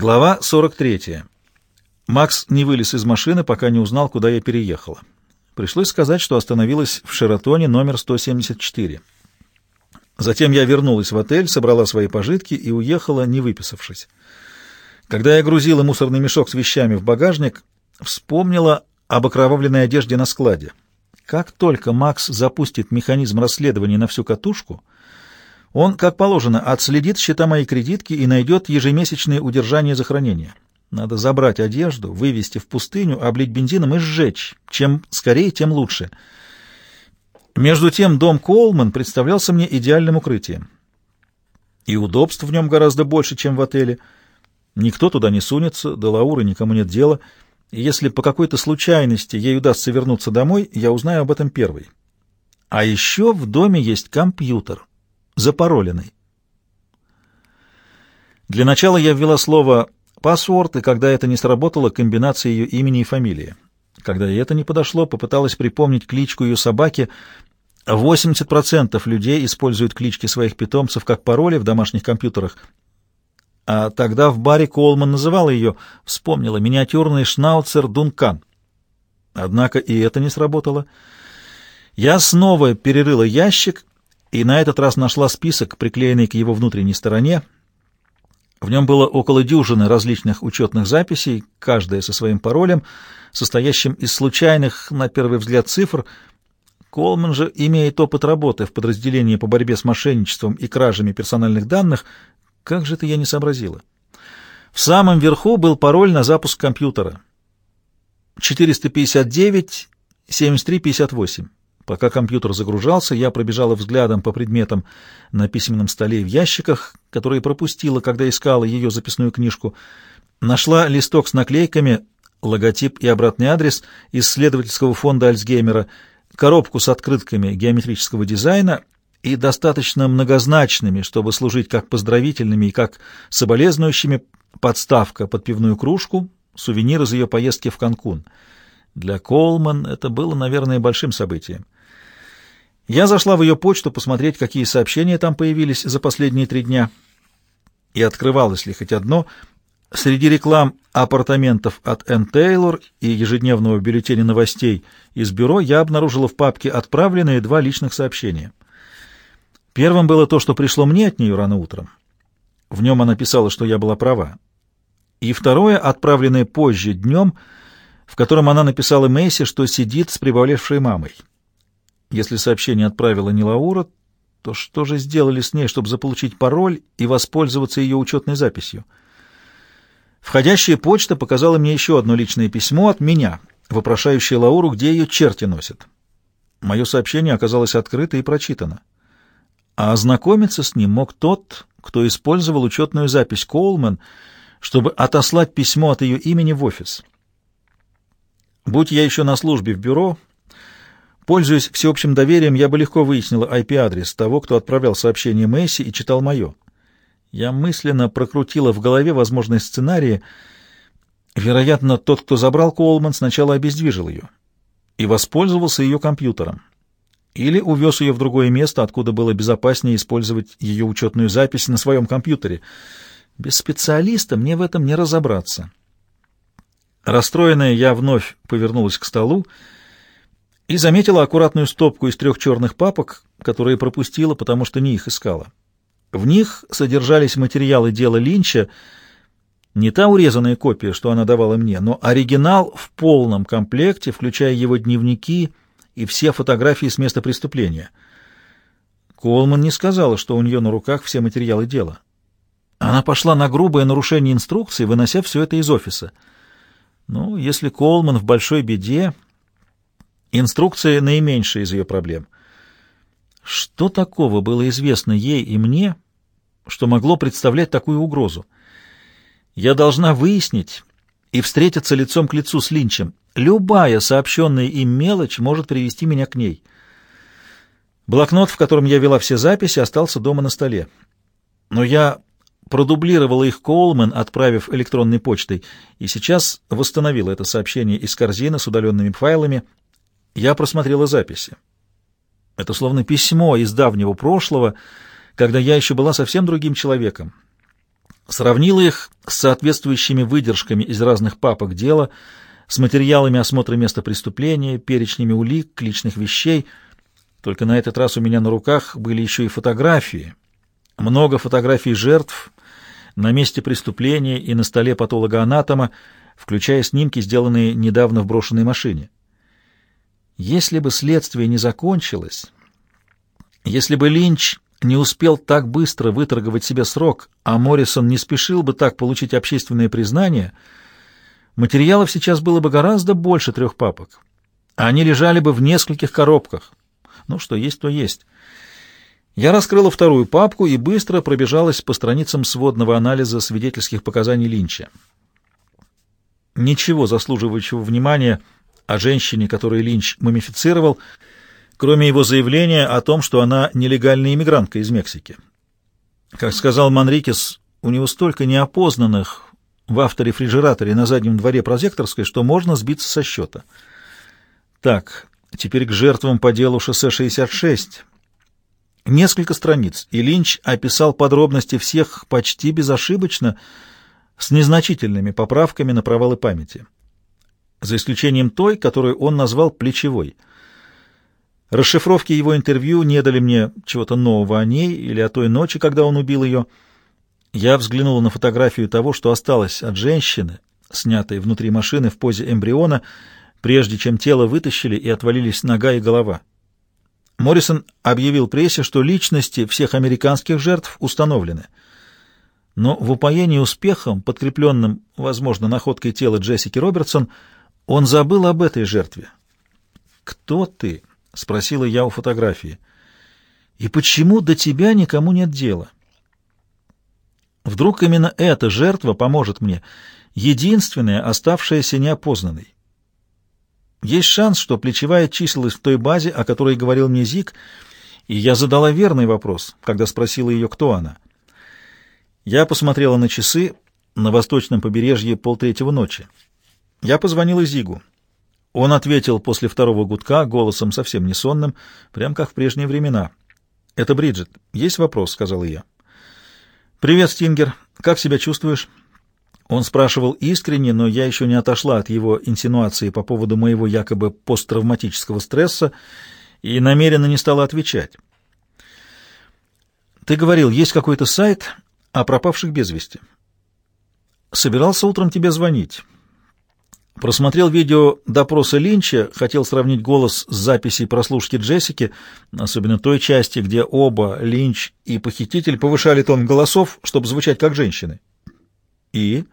Глава 43. Макс не вылез из машины, пока не узнал, куда я переехала. Пришлось сказать, что остановилась в Шератоне номер 174. Затем я вернулась в отель, собрала свои пожитки и уехала, не выписавшись. Когда я грузила мусорный мешок с вещами в багажник, вспомнила об окровавленной одежде на складе. Как только Макс запустит механизм расследования на всю катушку — он, как положено, отследит счета моей кредитки и найдет ежемесячные удержания за хранение. Надо забрать одежду, вывести в пустыню, облить бензином и сжечь. Чем скорее, тем лучше. Между тем дом Колман представлялся мне идеальным укрытием. И удобств в нем гораздо больше, чем в отеле. Никто туда не сунется, до Лауры никому нет дела. И если по какой-то случайности ей удастся вернуться домой, я узнаю об этом первый. А еще в доме есть компьютер запароленной. Для начала я ввела слово «паспорт», и когда это не сработало, комбинация ее имени и фамилии. Когда и это не подошло, попыталась припомнить кличку ее собаки. 80% людей используют клички своих питомцев как пароли в домашних компьютерах. А тогда в баре Колман называла ее, вспомнила, миниатюрный шнауцер Дункан. Однако и это не сработало. Я снова перерыла ящик и на этот раз нашла список, приклеенный к его внутренней стороне. В нем было около дюжины различных учетных записей, каждая со своим паролем, состоящим из случайных, на первый взгляд, цифр. Колман же имеет опыт работы в подразделении по борьбе с мошенничеством и кражами персональных данных. Как же это я не сообразила? В самом верху был пароль на запуск компьютера. 459 73 58. Пока компьютер загружался, я пробежала взглядом по предметам на письменном столе и в ящиках, которые пропустила, когда искала ее записную книжку. Нашла листок с наклейками, логотип и обратный адрес исследовательского фонда Альцгеймера, коробку с открытками геометрического дизайна и достаточно многозначными, чтобы служить как поздравительными и как соболезнующими, подставка под пивную кружку, сувенир из ее поездки в Канкун. Для Колман это было, наверное, большим событием. Я зашла в ее почту посмотреть, какие сообщения там появились за последние три дня. И открывалось ли хоть одно. Среди реклам апартаментов от Энн Тейлор и ежедневного бюллетеня новостей из бюро я обнаружила в папке отправленные два личных сообщения. Первым было то, что пришло мне от нее рано утром. В нем она писала, что я была права. И второе, отправленное позже днем, в котором она написала Мэйси, что сидит с приболевшей мамой. Если сообщение отправила не Лаура, то что же сделали с ней, чтобы заполучить пароль и воспользоваться ее учетной записью? Входящая почта показала мне еще одно личное письмо от меня, вопрошающее Лауру, где ее черти носят. Мое сообщение оказалось открыто и прочитано. А ознакомиться с ним мог тот, кто использовал учетную запись Коулман, чтобы отослать письмо от ее имени в офис. Будь я еще на службе в бюро, Пользуясь всеобщим доверием, я бы легко выяснила IP-адрес того, кто отправлял сообщение Месси и читал мое. Я мысленно прокрутила в голове возможные сценарии. Вероятно, тот, кто забрал Колман, сначала обездвижил ее и воспользовался ее компьютером. Или увез ее в другое место, откуда было безопаснее использовать ее учетную запись на своем компьютере. Без специалиста мне в этом не разобраться. Расстроенная, я вновь повернулась к столу и заметила аккуратную стопку из трех черных папок, которые пропустила, потому что не их искала. В них содержались материалы дела Линча, не та урезанная копия, что она давала мне, но оригинал в полном комплекте, включая его дневники и все фотографии с места преступления. Колман не сказала, что у нее на руках все материалы дела. Она пошла на грубое нарушение инструкции, вынося все это из офиса. Ну, если Колман в большой беде, Инструкция — наименьшая из ее проблем. Что такого было известно ей и мне, что могло представлять такую угрозу? Я должна выяснить и встретиться лицом к лицу с Линчем. Любая сообщенная им мелочь может привести меня к ней. Блокнот, в котором я вела все записи, остался дома на столе. Но я продублировала их Коулман, отправив электронной почтой, и сейчас восстановила это сообщение из корзины с удаленными файлами — я просмотрела записи. Это словно письмо из давнего прошлого, когда я еще была совсем другим человеком. Сравнила их с соответствующими выдержками из разных папок дела, с материалами осмотра места преступления, перечнями улик, личных вещей. Только на этот раз у меня на руках были еще и фотографии. Много фотографий жертв на месте преступления и на столе патологоанатома, включая снимки, сделанные недавно в брошенной машине. Если бы следствие не закончилось, если бы Линч не успел так быстро выторговать себе срок, а Моррисон не спешил бы так получить общественное признание, материалов сейчас было бы гораздо больше трех папок. Они лежали бы в нескольких коробках. Ну, что есть, то есть. Я раскрыла вторую папку и быстро пробежалась по страницам сводного анализа свидетельских показаний Линча. Ничего заслуживающего внимания о женщине, которую Линч мумифицировал, кроме его заявления о том, что она нелегальная иммигрантка из Мексики. Как сказал Манрикес, у него столько неопознанных в авторефрижераторе на заднем дворе прозекторской, что можно сбиться со счета. Так, теперь к жертвам по делу шоссе 66. Несколько страниц, и Линч описал подробности всех почти безошибочно, с незначительными поправками на провалы памяти, за исключением той, которую он назвал плечевой. Расшифровки его интервью не дали мне чего-то нового о ней или о той ночи, когда он убил ее. Я взглянула на фотографию того, что осталось от женщины, снятой внутри машины в позе эмбриона, прежде чем тело вытащили и отвалились нога и голова. Моррисон объявил прессе, что личности всех американских жертв установлены — но в упоении успехом, подкрепленным, возможно, находкой тела Джессики Робертсон, он забыл об этой жертве. «Кто ты?» — спросила я у фотографии. «И почему до тебя никому нет дела?» Вдруг именно эта жертва поможет мне, единственная, оставшаяся неопознанной. Есть шанс, что плечевая числилась в той базе, о которой говорил мне Зик, и я задала верный вопрос, когда спросила ее, кто она. Я посмотрела на часы на восточном побережье полтретьего ночи. Я позвонила Зигу. Он ответил после второго гудка голосом совсем не сонным, прям как в прежние времена. «Это Бриджит. Есть вопрос?» — сказала я. «Привет, Стингер. Как себя чувствуешь?» Он спрашивал искренне, но я еще не отошла от его инсинуации по поводу моего якобы посттравматического стресса и намеренно не стала отвечать. «Ты говорил, есть какой-то сайт, о пропавших без вести. Собирался утром тебе звонить. Просмотрел видео допроса Линча, хотел сравнить голос с записью прослушки Джессики, особенно той части, где оба, Линч и похититель, повышали тон голосов, чтобы звучать как женщины. И...